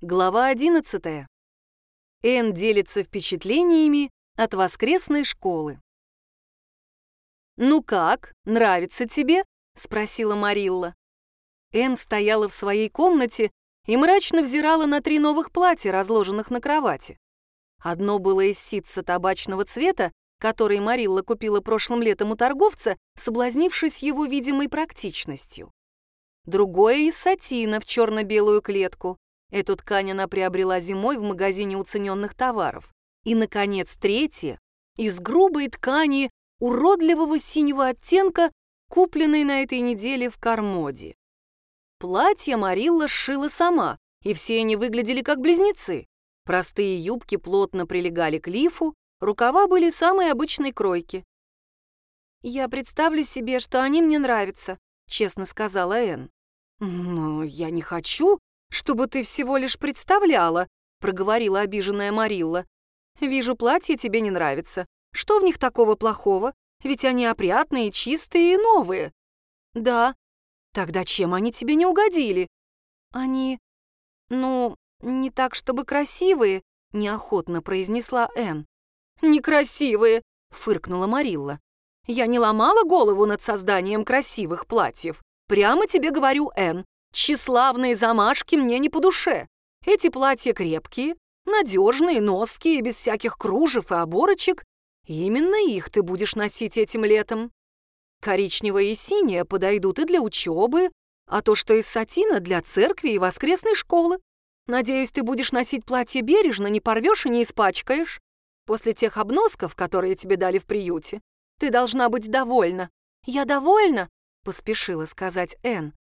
Глава 11. Энн делится впечатлениями от воскресной школы. «Ну как, нравится тебе?» — спросила Марилла. Энн стояла в своей комнате и мрачно взирала на три новых платья, разложенных на кровати. Одно было из ситца табачного цвета, который Марилла купила прошлым летом у торговца, соблазнившись его видимой практичностью. Другое из сатина в черно-белую клетку, Эту ткань она приобрела зимой в магазине уцененных товаров. И, наконец, третье — из грубой ткани уродливого синего оттенка, купленной на этой неделе в Кармоде. Платье Марилла сшила сама, и все они выглядели как близнецы. Простые юбки плотно прилегали к лифу, рукава были самой обычной кройки. «Я представлю себе, что они мне нравятся», — честно сказала Энн. «Но я не хочу», «Чтобы ты всего лишь представляла», — проговорила обиженная Марилла. «Вижу, платье тебе не нравится. Что в них такого плохого? Ведь они опрятные, чистые и новые». «Да». «Тогда чем они тебе не угодили?» «Они... ну, не так, чтобы красивые», — неохотно произнесла Энн. «Некрасивые», — фыркнула Марилла. «Я не ломала голову над созданием красивых платьев. Прямо тебе говорю, Энн, Тщеславные замашки мне не по душе. Эти платья крепкие, надежные, ноские, без всяких кружев и оборочек. Именно их ты будешь носить этим летом. Коричневое и синее подойдут и для учебы, а то, что из сатина, для церкви и воскресной школы. Надеюсь, ты будешь носить платье бережно, не порвешь и не испачкаешь. После тех обносков, которые тебе дали в приюте, ты должна быть довольна. Я довольна, поспешила сказать Энн.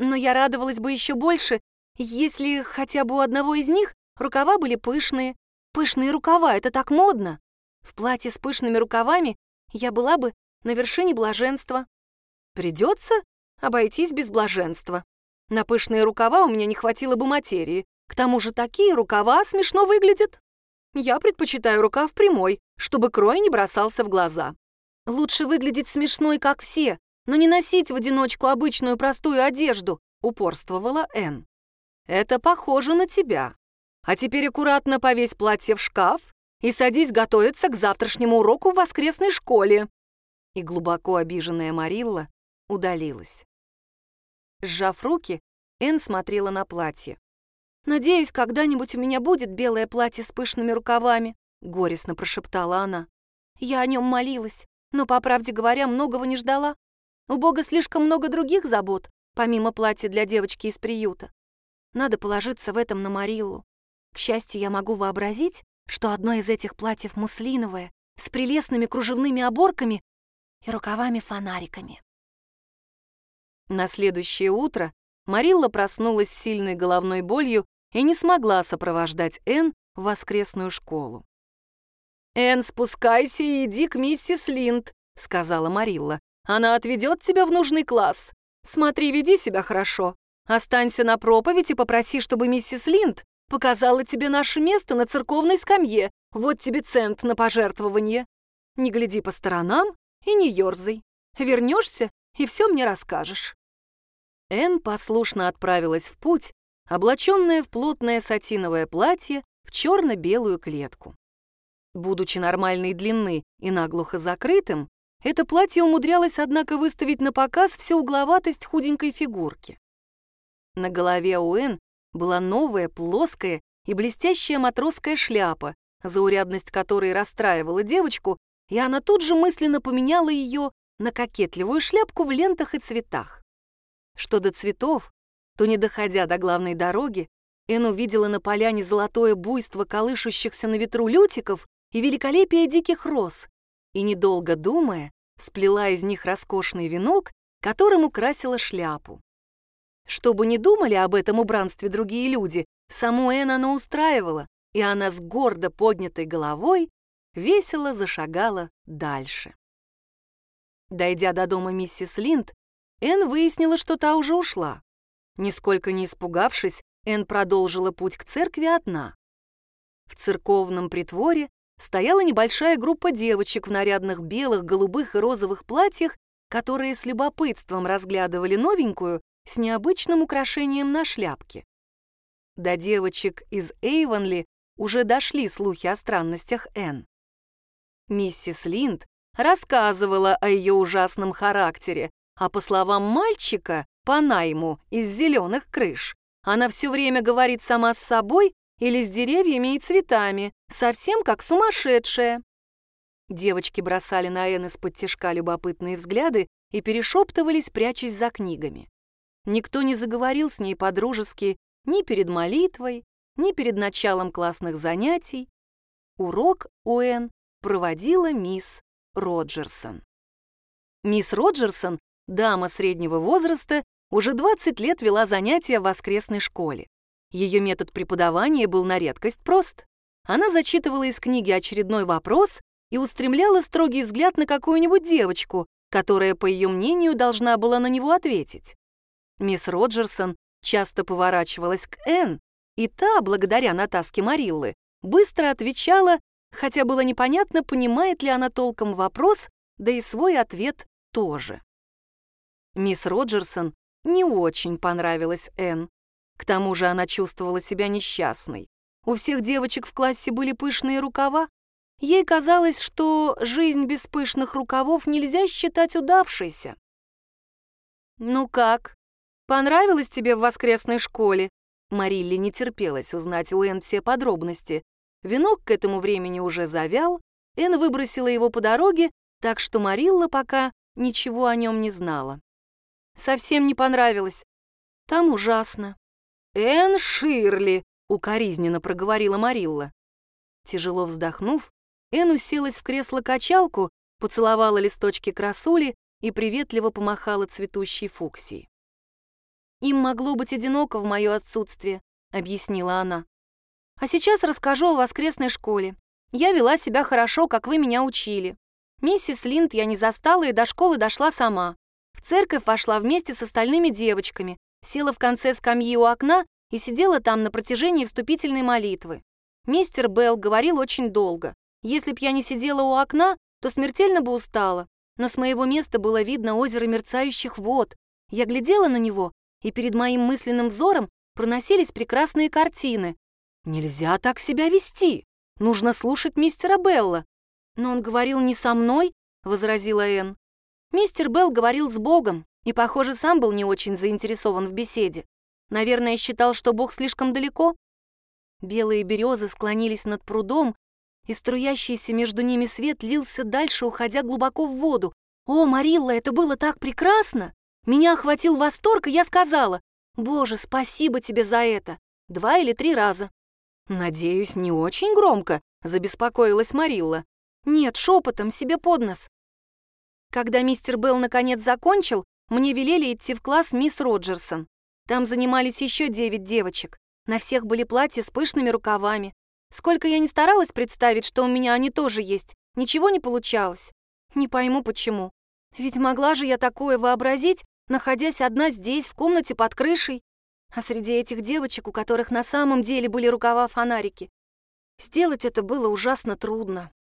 Но я радовалась бы еще больше, если хотя бы у одного из них рукава были пышные. Пышные рукава — это так модно. В платье с пышными рукавами я была бы на вершине блаженства. Придется обойтись без блаженства. На пышные рукава у меня не хватило бы материи. К тому же такие рукава смешно выглядят. Я предпочитаю рукав прямой, чтобы крой не бросался в глаза. Лучше выглядеть смешной, как все, но не носить в одиночку обычную простую одежду», — упорствовала Энн. «Это похоже на тебя. А теперь аккуратно повесь платье в шкаф и садись готовиться к завтрашнему уроку в воскресной школе». И глубоко обиженная Марилла удалилась. Сжав руки, Энн смотрела на платье. «Надеюсь, когда-нибудь у меня будет белое платье с пышными рукавами», — горестно прошептала она. «Я о нем молилась, но, по правде говоря, многого не ждала. У Бога слишком много других забот, помимо платья для девочки из приюта. Надо положиться в этом на Мариллу. К счастью, я могу вообразить, что одно из этих платьев муслиновое, с прелестными кружевными оборками и рукавами-фонариками. На следующее утро Марилла проснулась с сильной головной болью и не смогла сопровождать Энн в воскресную школу. «Энн, спускайся и иди к миссис Линд», — сказала Марилла. Она отведет тебя в нужный класс. Смотри, веди себя хорошо. Останься на проповедь и попроси, чтобы миссис Линд показала тебе наше место на церковной скамье. Вот тебе цент на пожертвование. Не гляди по сторонам и не ерзай. Вернешься и все мне расскажешь». Энн послушно отправилась в путь, облаченная в плотное сатиновое платье в черно-белую клетку. Будучи нормальной длины и наглухо закрытым, это платье умудрялось, однако, выставить на показ всю угловатость худенькой фигурки. На голове у Энн была новая, плоская и блестящая матросская шляпа, заурядность которой расстраивала девочку, и она тут же мысленно поменяла ее на кокетливую шляпку в лентах и цветах. Что до цветов, то, не доходя до главной дороги, Энн увидела на поляне золотое буйство колышущихся на ветру лютиков и великолепие диких роз, и, недолго думая, сплела из них роскошный венок, которым украсила шляпу. Чтобы не думали об этом убранстве другие люди, саму Энн она устраивала, и она с гордо поднятой головой весело зашагала дальше. Дойдя до дома миссис Линд, Энн выяснила, что та уже ушла. Нисколько не испугавшись, Энн продолжила путь к церкви одна. В церковном притворе стояла небольшая группа девочек в нарядных белых, голубых и розовых платьях, которые с любопытством разглядывали новенькую с необычным украшением на шляпке. До девочек из Эйвонли уже дошли слухи о странностях Энн. Миссис Линд рассказывала о ее ужасном характере, а по словам мальчика по найму из зеленых крыш, она все время говорит сама с собой или с деревьями и цветами, совсем как сумасшедшая. Девочки бросали на Энн из-под тяжка любопытные взгляды и перешептывались, прячась за книгами. Никто не заговорил с ней по-дружески ни перед молитвой, ни перед началом классных занятий. Урок у Энн проводила мисс Роджерсон. Мисс Роджерсон, дама среднего возраста, уже 20 лет вела занятия в воскресной школе. Ее метод преподавания был на редкость прост. Она зачитывала из книги очередной вопрос и устремляла строгий взгляд на какую-нибудь девочку, которая, по ее мнению, должна была на него ответить. Мисс Роджерсон часто поворачивалась к Энн, и та, благодаря натаске Мариллы, быстро отвечала, хотя было непонятно, понимает ли она толком вопрос, да и свой ответ тоже. Мисс Роджерсон не очень понравилась Энн. К тому же она чувствовала себя несчастной. У всех девочек в классе были пышные рукава. Ей казалось, что жизнь без пышных рукавов нельзя считать удавшейся. «Ну как, понравилось тебе в воскресной школе?» Марилли не терпелась узнать у Энн все подробности. Венок к этому времени уже завял, Энн выбросила его по дороге, так что Марилла пока ничего о нем не знала. Совсем не понравилось. Там ужасно. «Энн Ширли!» — укоризненно проговорила Марилла. Тяжело вздохнув, Энн уселась в кресло-качалку, поцеловала листочки красули и приветливо помахала цветущей фуксии. «Им могло быть одиноко в мое отсутствие», — объяснила она. «А сейчас расскажу о воскресной школе. Я вела себя хорошо, как вы меня учили. Миссис Линд я не застала и до школы дошла сама. В церковь вошла вместе с остальными девочками, села в конце скамьи у окна и сидела там на протяжении вступительной молитвы. Мистер Белл говорил очень долго. Если б я не сидела у окна, то смертельно бы устала. Но с моего места было видно озеро мерцающих вод. Я глядела на него и перед моим мысленным взором проносились прекрасные картины. Нельзя так себя вести. Нужно слушать мистера Белла. Но он говорил не со мной, возразила Энн. Мистер Белл говорил с Богом и, похоже, сам был не очень заинтересован в беседе. Наверное, считал, что Бог слишком далеко. Белые березы склонились над прудом, и струящийся между ними свет лился дальше, уходя глубоко в воду. «О, Марилла, это было так прекрасно!» Меня охватил восторг, и я сказала, «Боже, спасибо тебе за это!» Два или три раза. «Надеюсь, не очень громко», — забеспокоилась Марилла. «Нет, шепотом, себе под нос». Когда мистер Белл наконец закончил, мне велели идти в класс мисс Роджерсон. Там занимались еще девять девочек. На всех были платья с пышными рукавами. Сколько я не старалась представить, что у меня они тоже есть, ничего не получалось. Не пойму, почему. Ведь могла же я такое вообразить, находясь одна здесь, в комнате под крышей, а среди этих девочек, у которых на самом деле были рукава-фонарики. Сделать это было ужасно трудно.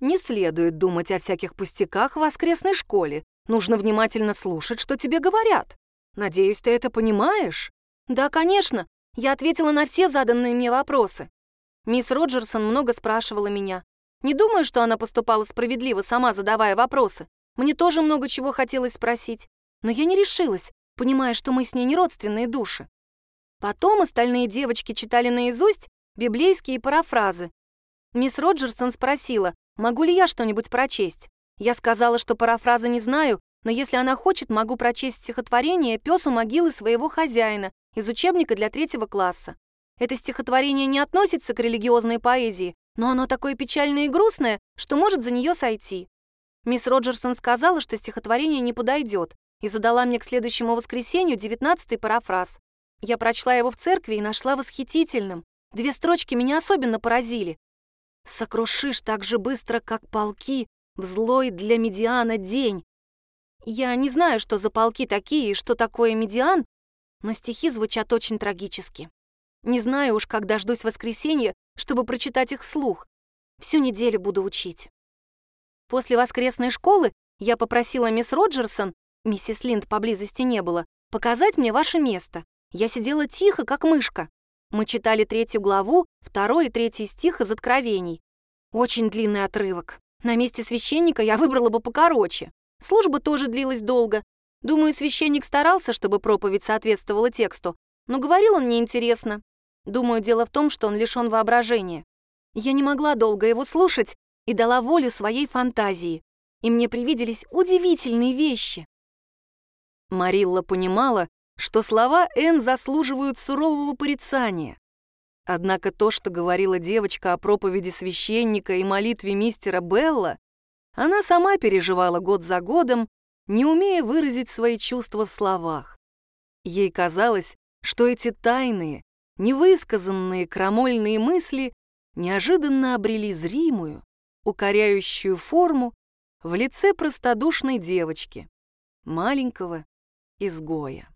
Не следует думать о всяких пустяках в воскресной школе. Нужно внимательно слушать, что тебе говорят. Надеюсь, ты это понимаешь? Да, конечно. Я ответила на все заданные мне вопросы. Мисс Роджерсон много спрашивала меня. Не думаю, что она поступала справедливо, сама задавая вопросы. Мне тоже много чего хотелось спросить. Но я не решилась, понимая, что мы с ней не родственные души. Потом остальные девочки читали наизусть библейские парафразы. Мисс Роджерсон спросила, могу ли я что-нибудь прочесть. Я сказала, что парафразы не знаю, но если она хочет, могу прочесть стихотворение «Пес у могилы своего хозяина» из учебника для третьего класса. Это стихотворение не относится к религиозной поэзии, но оно такое печальное и грустное, что может за нее сойти. Мисс Роджерсон сказала, что стихотворение не подойдет, и задала мне к следующему воскресенью девятнадцатый парафраз. Я прочла его в церкви и нашла восхитительным. Две строчки меня особенно поразили. «Сокрушишь так же быстро, как полки, в злой для медиана день». Я не знаю, что за полки такие и что такое медиан, но стихи звучат очень трагически. Не знаю уж, как дождусь воскресенья, чтобы прочитать их вслух. Всю неделю буду учить. После воскресной школы я попросила мисс Роджерсон, миссис Линд поблизости не было, показать мне ваше место. Я сидела тихо, как мышка. Мы читали третью главу, второй и третий стих из Откровений. Очень длинный отрывок. На месте священника я выбрала бы покороче. Служба тоже длилась долго. Думаю, священник старался, чтобы проповедь соответствовала тексту, но говорил он неинтересно. Думаю, дело в том, что он лишён воображения. Я не могла долго его слушать и дала волю своей фантазии, и мне привиделись удивительные вещи. Марилла понимала, что слова Энн заслуживают сурового порицания. Однако то, что говорила девочка о проповеди священника и молитве мистера Белла, она сама переживала год за годом, не умея выразить свои чувства в словах. Ей казалось, что эти тайные, невысказанные крамольные мысли неожиданно обрели зримую, укоряющую форму в лице простодушной девочки, маленького изгоя.